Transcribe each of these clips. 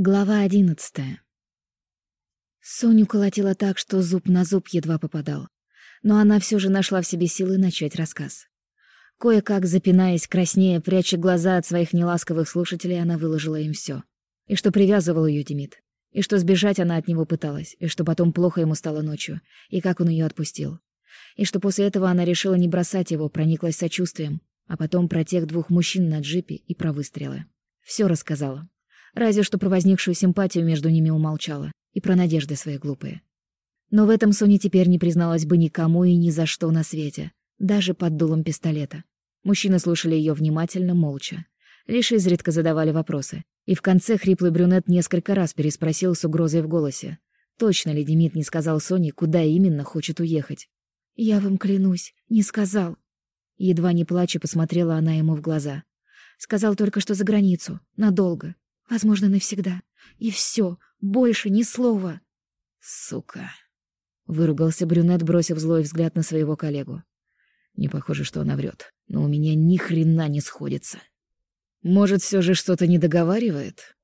Глава одиннадцатая. Соню колотила так, что зуб на зуб едва попадал. Но она все же нашла в себе силы начать рассказ. Кое-как, запинаясь, краснея, пряча глаза от своих неласковых слушателей, она выложила им все. И что привязывал ее Демид. И что сбежать она от него пыталась. И что потом плохо ему стало ночью. И как он ее отпустил. И что после этого она решила не бросать его, прониклась сочувствием. А потом про тех двух мужчин на джипе и про выстрелы. Все рассказала. Разве что про возникшую симпатию между ними умолчала. И про надежды свои глупые. Но в этом Соня теперь не призналась бы никому и ни за что на свете. Даже под дулом пистолета. Мужчины слушали ее внимательно, молча. Лишь изредка задавали вопросы. И в конце хриплый брюнет несколько раз переспросил с угрозой в голосе. Точно ли Демид не сказал Соне, куда именно хочет уехать? «Я вам клянусь, не сказал». Едва не плача посмотрела она ему в глаза. Сказал только, что за границу. Надолго. Возможно, навсегда. И все, больше ни слова. Сука. Выругался брюнет, бросив злой взгляд на своего коллегу. Не похоже, что она врет, но у меня ни хрена не сходится. Может, все же что-то не договаривает?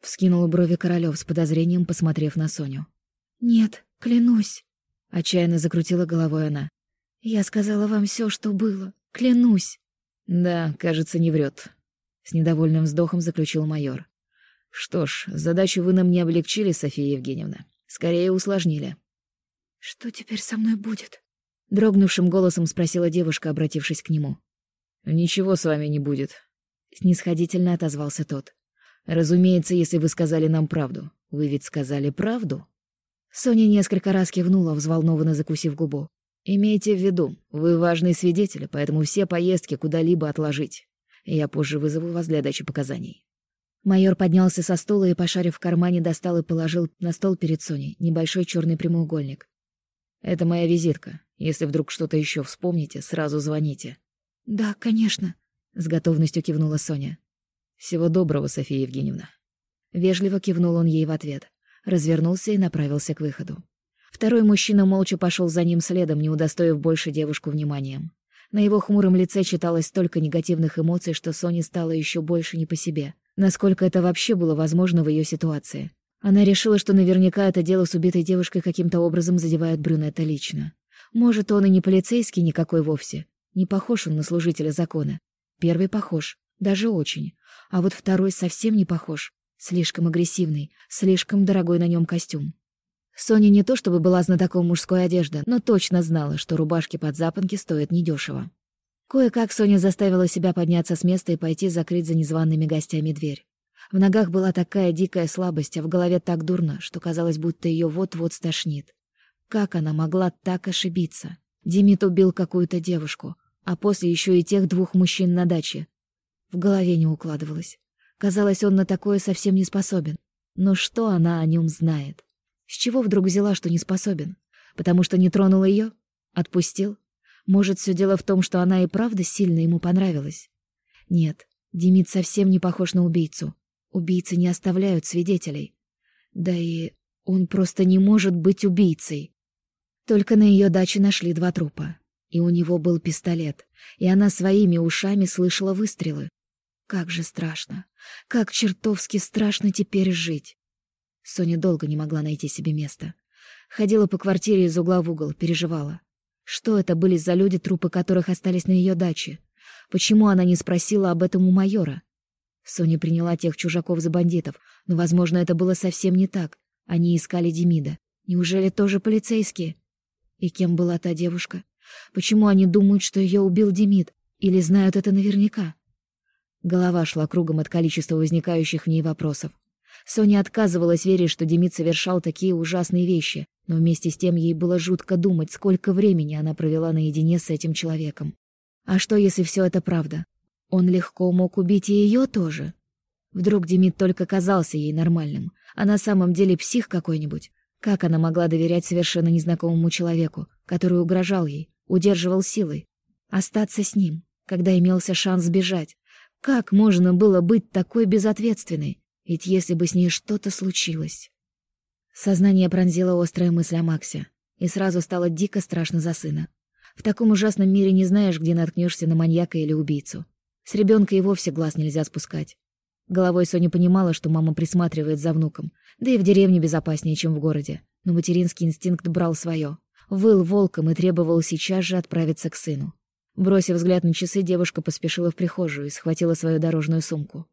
Вскинул брови Королёв с подозрением, посмотрев на Соню. Нет, клянусь. Отчаянно закрутила головой она. Я сказала вам все, что было. Клянусь. Да, кажется, не врет. С недовольным вздохом заключил майор. Что ж, задачу вы нам не облегчили, София Евгеньевна. Скорее усложнили. Что теперь со мной будет? Дрогнувшим голосом спросила девушка, обратившись к нему. Ничего с вами не будет. Снисходительно отозвался тот. Разумеется, если вы сказали нам правду. Вы ведь сказали правду? Соня несколько раз кивнула, взволнованно закусив губу. «Имейте в виду, вы важный свидетель, поэтому все поездки куда-либо отложить. Я позже вызову вас для дачи показаний». Майор поднялся со стула и, пошарив в кармане, достал и положил на стол перед Соней небольшой черный прямоугольник. «Это моя визитка. Если вдруг что-то еще вспомните, сразу звоните». «Да, конечно», — с готовностью кивнула Соня. «Всего доброго, София Евгеньевна». Вежливо кивнул он ей в ответ, развернулся и направился к выходу. Второй мужчина молча пошел за ним следом, не удостоив больше девушку вниманием. На его хмуром лице читалось столько негативных эмоций, что Соне стало еще больше не по себе. Насколько это вообще было возможно в ее ситуации? Она решила, что наверняка это дело с убитой девушкой каким-то образом задевает брюнета лично. Может, он и не полицейский никакой вовсе. Не похож он на служителя закона. Первый похож, даже очень. А вот второй совсем не похож. Слишком агрессивный, слишком дорогой на нем костюм. Соня не то чтобы была знатоком мужской одежды, но точно знала, что рубашки под запонки стоят недешево. Кое-как Соня заставила себя подняться с места и пойти закрыть за незваными гостями дверь. В ногах была такая дикая слабость, а в голове так дурно, что казалось, будто ее вот-вот стошнит. Как она могла так ошибиться? Демид убил какую-то девушку, а после еще и тех двух мужчин на даче. В голове не укладывалось. Казалось, он на такое совсем не способен. Но что она о нем знает? С чего вдруг взяла, что не способен? Потому что не тронул ее? Отпустил? Может, все дело в том, что она и правда сильно ему понравилась? Нет, Демид совсем не похож на убийцу. Убийцы не оставляют свидетелей. Да и он просто не может быть убийцей. Только на ее даче нашли два трупа. И у него был пистолет, и она своими ушами слышала выстрелы. Как же страшно. Как чертовски страшно теперь жить. Соня долго не могла найти себе места. Ходила по квартире из угла в угол, переживала. Что это были за люди, трупы которых остались на ее даче? Почему она не спросила об этом у майора? Соня приняла тех чужаков за бандитов, но, возможно, это было совсем не так. Они искали Демида. Неужели тоже полицейские? И кем была та девушка? Почему они думают, что ее убил Демид? Или знают это наверняка? Голова шла кругом от количества возникающих в ней вопросов. Соня отказывалась верить, что Демид совершал такие ужасные вещи, но вместе с тем ей было жутко думать, сколько времени она провела наедине с этим человеком. А что, если все это правда? Он легко мог убить и ее тоже. Вдруг Демид только казался ей нормальным, а на самом деле псих какой-нибудь. Как она могла доверять совершенно незнакомому человеку, который угрожал ей, удерживал силой? Остаться с ним, когда имелся шанс сбежать? Как можно было быть такой безответственной? Ведь если бы с ней что-то случилось... Сознание пронзила острая мысль о Максе, и сразу стало дико страшно за сына. В таком ужасном мире не знаешь, где наткнешься на маньяка или убийцу. С ребенка и вовсе глаз нельзя спускать. Головой Соня понимала, что мама присматривает за внуком, да и в деревне безопаснее, чем в городе. Но материнский инстинкт брал свое. Выл волком и требовал сейчас же отправиться к сыну. Бросив взгляд на часы, девушка поспешила в прихожую и схватила свою дорожную сумку.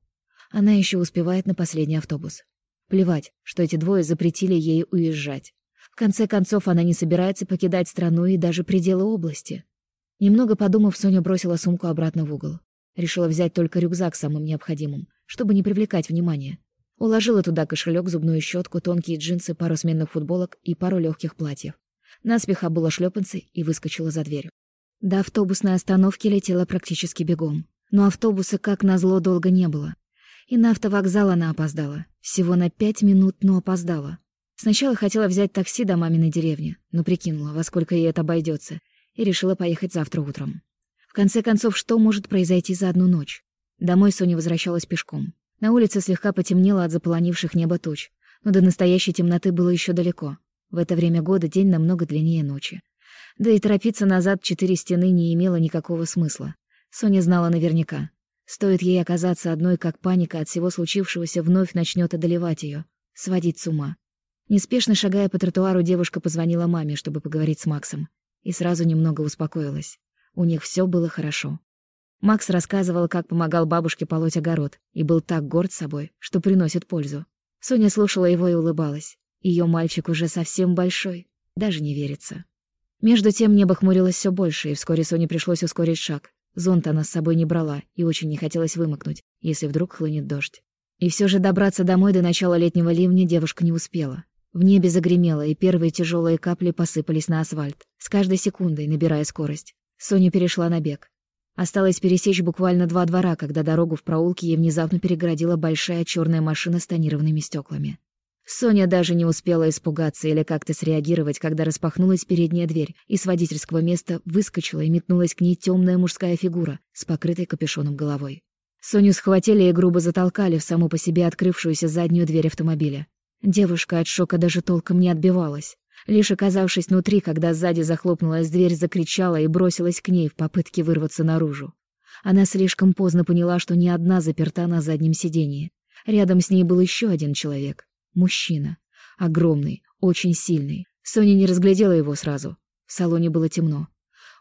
Она еще успевает на последний автобус. Плевать, что эти двое запретили ей уезжать. В конце концов, она не собирается покидать страну и даже пределы области. Немного подумав, Соня бросила сумку обратно в угол. Решила взять только рюкзак самым необходимым, чтобы не привлекать внимания. Уложила туда кошелек, зубную щетку, тонкие джинсы, пару сменных футболок и пару легких платьев. Наспех обула шлепанцы и выскочила за дверь. До автобусной остановки летела практически бегом. Но автобуса, как назло, долго не было. И на автовокзал она опоздала. Всего на пять минут, но опоздала. Сначала хотела взять такси до маминой деревни, но прикинула, во сколько ей это обойдется, и решила поехать завтра утром. В конце концов, что может произойти за одну ночь? Домой Соня возвращалась пешком. На улице слегка потемнело от заполонивших небо туч, но до настоящей темноты было еще далеко. В это время года день намного длиннее ночи. Да и торопиться назад четыре стены не имело никакого смысла. Соня знала наверняка. Стоит ей оказаться одной, как паника от всего случившегося вновь начнет одолевать ее, сводить с ума. Неспешно шагая по тротуару, девушка позвонила маме, чтобы поговорить с Максом, и сразу немного успокоилась. У них все было хорошо. Макс рассказывал, как помогал бабушке полоть огород, и был так горд собой, что приносит пользу. Соня слушала его и улыбалась. Ее мальчик уже совсем большой, даже не верится. Между тем небо хмурилось все больше, и вскоре Соне пришлось ускорить шаг. Зонт она с собой не брала, и очень не хотелось вымокнуть, если вдруг хлынет дождь. И все же добраться домой до начала летнего ливня девушка не успела. В небе загремело, и первые тяжелые капли посыпались на асфальт, с каждой секундой набирая скорость. Соня перешла на бег. Осталось пересечь буквально два двора, когда дорогу в проулке ей внезапно перегородила большая черная машина с тонированными стеклами. Соня даже не успела испугаться или как-то среагировать, когда распахнулась передняя дверь, и с водительского места выскочила и метнулась к ней темная мужская фигура с покрытой капюшоном головой. Соню схватили и грубо затолкали в саму по себе открывшуюся заднюю дверь автомобиля. Девушка от шока даже толком не отбивалась. Лишь оказавшись внутри, когда сзади захлопнулась дверь, закричала и бросилась к ней в попытке вырваться наружу. Она слишком поздно поняла, что не одна заперта на заднем сидении. Рядом с ней был еще один человек. Мужчина. Огромный, очень сильный. Соня не разглядела его сразу. В салоне было темно.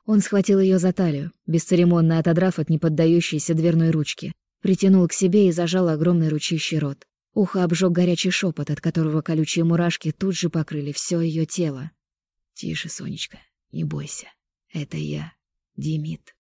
Он схватил ее за талию, бесцеремонно отодрав от неподдающейся дверной ручки. Притянул к себе и зажал огромный ручищий рот. Ухо обжег горячий шепот, от которого колючие мурашки тут же покрыли все ее тело. «Тише, Сонечка, не бойся. Это я, Демид».